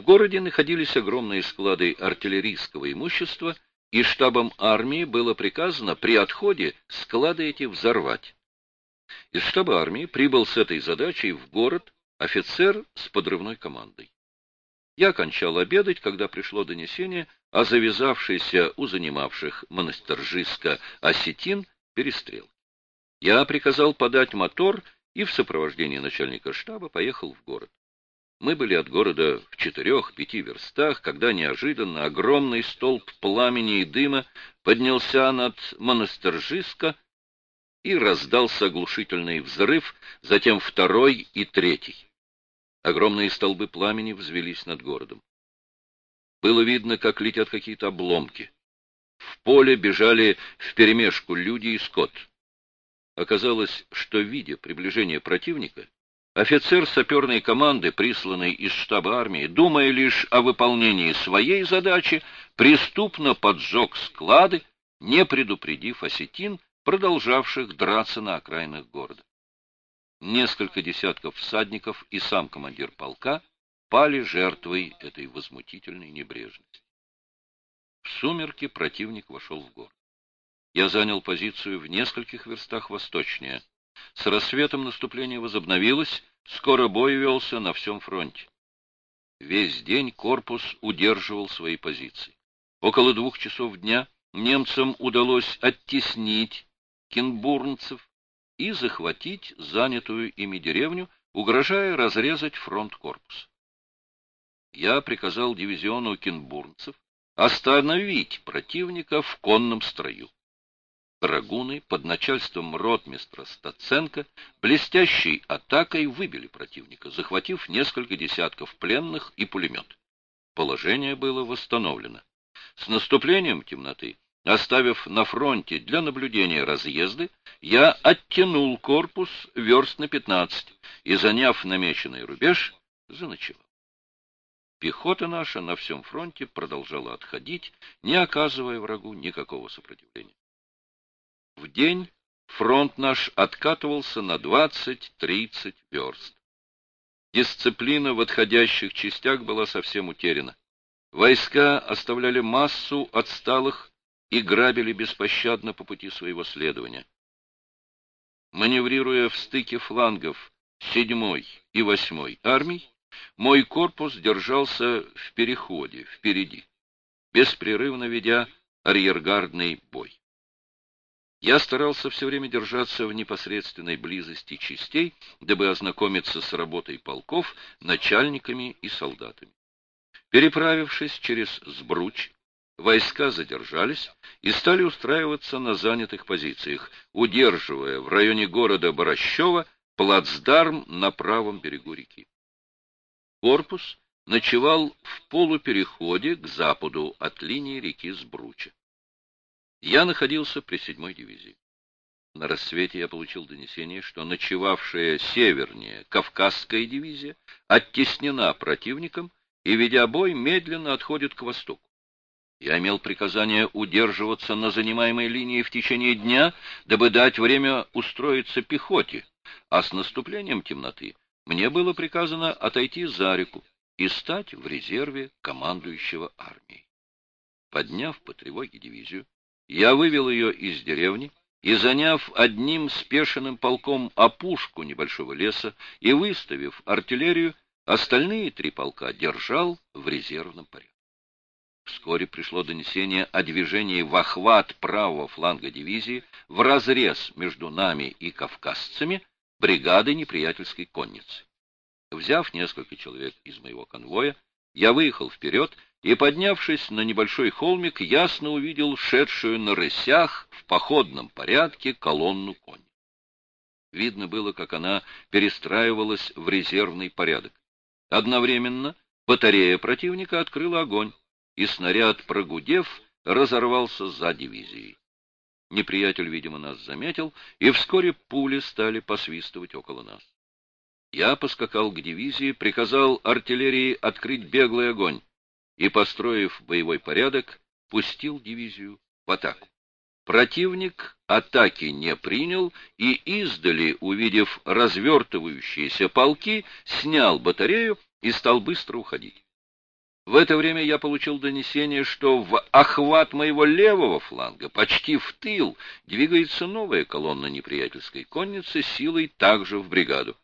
В городе находились огромные склады артиллерийского имущества, и штабом армии было приказано при отходе склады эти взорвать. Из штаба армии прибыл с этой задачей в город офицер с подрывной командой. Я кончал обедать, когда пришло донесение о завязавшейся у занимавших монастыржиска осетин перестрел. Я приказал подать мотор и в сопровождении начальника штаба поехал в город. Мы были от города в четырех-пяти верстах, когда неожиданно огромный столб пламени и дыма поднялся над монастыржиска и раздался оглушительный взрыв, затем второй и третий. Огромные столбы пламени взвелись над городом. Было видно, как летят какие-то обломки. В поле бежали вперемешку люди и скот. Оказалось, что, видя приближение противника, офицер саперной команды, присланный из штаба армии, думая лишь о выполнении своей задачи, преступно поджег склады, не предупредив осетин, продолжавших драться на окраинах города. Несколько десятков всадников и сам командир полка пали жертвой этой возмутительной небрежности. В сумерки противник вошел в город. Я занял позицию в нескольких верстах восточнее. С рассветом наступление возобновилось, скоро бой велся на всем фронте. Весь день корпус удерживал свои позиции. Около двух часов дня немцам удалось оттеснить кенбурнцев и захватить занятую ими деревню, угрожая разрезать фронт корпуса я приказал дивизиону кенбурнцев остановить противника в конном строю. Драгуны под начальством ротмистра Стаценко блестящей атакой выбили противника, захватив несколько десятков пленных и пулемет. Положение было восстановлено. С наступлением темноты, оставив на фронте для наблюдения разъезды, я оттянул корпус верст на 15 и, заняв намеченный рубеж, заночевал. Пехота наша на всем фронте продолжала отходить, не оказывая врагу никакого сопротивления. В день фронт наш откатывался на 20-30 верст. Дисциплина в отходящих частях была совсем утеряна. Войска оставляли массу отсталых и грабили беспощадно по пути своего следования. Маневрируя в стыке флангов 7 и 8 армий, мой корпус держался в переходе, впереди, беспрерывно ведя арьергардный бой. Я старался все время держаться в непосредственной близости частей, дабы ознакомиться с работой полков, начальниками и солдатами. Переправившись через Сбруч, войска задержались и стали устраиваться на занятых позициях, удерживая в районе города Борощева плацдарм на правом берегу реки. Корпус ночевал в полупереходе к западу от линии реки Сбруча. Я находился при седьмой дивизии. На рассвете я получил донесение, что ночевавшая севернее Кавказская дивизия оттеснена противником и, ведя бой, медленно отходит к востоку. Я имел приказание удерживаться на занимаемой линии в течение дня, дабы дать время устроиться пехоте, а с наступлением темноты мне было приказано отойти за реку и стать в резерве командующего армией. Подняв по тревоге дивизию, я вывел ее из деревни и, заняв одним спешенным полком опушку небольшого леса и выставив артиллерию, остальные три полка держал в резервном порядке. Вскоре пришло донесение о движении в охват правого фланга дивизии в разрез между нами и кавказцами бригады неприятельской конницы. Взяв несколько человек из моего конвоя, я выехал вперед и, поднявшись на небольшой холмик, ясно увидел шедшую на рысях в походном порядке колонну коней. Видно было, как она перестраивалась в резервный порядок. Одновременно батарея противника открыла огонь, и снаряд, прогудев, разорвался за дивизией. Неприятель, видимо, нас заметил, и вскоре пули стали посвистывать около нас. Я поскакал к дивизии, приказал артиллерии открыть беглый огонь и, построив боевой порядок, пустил дивизию в атаку. Противник атаки не принял и издали, увидев развертывающиеся полки, снял батарею и стал быстро уходить. В это время я получил донесение, что в охват моего левого фланга, почти в тыл, двигается новая колонна неприятельской конницы силой также в бригаду.